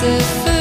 to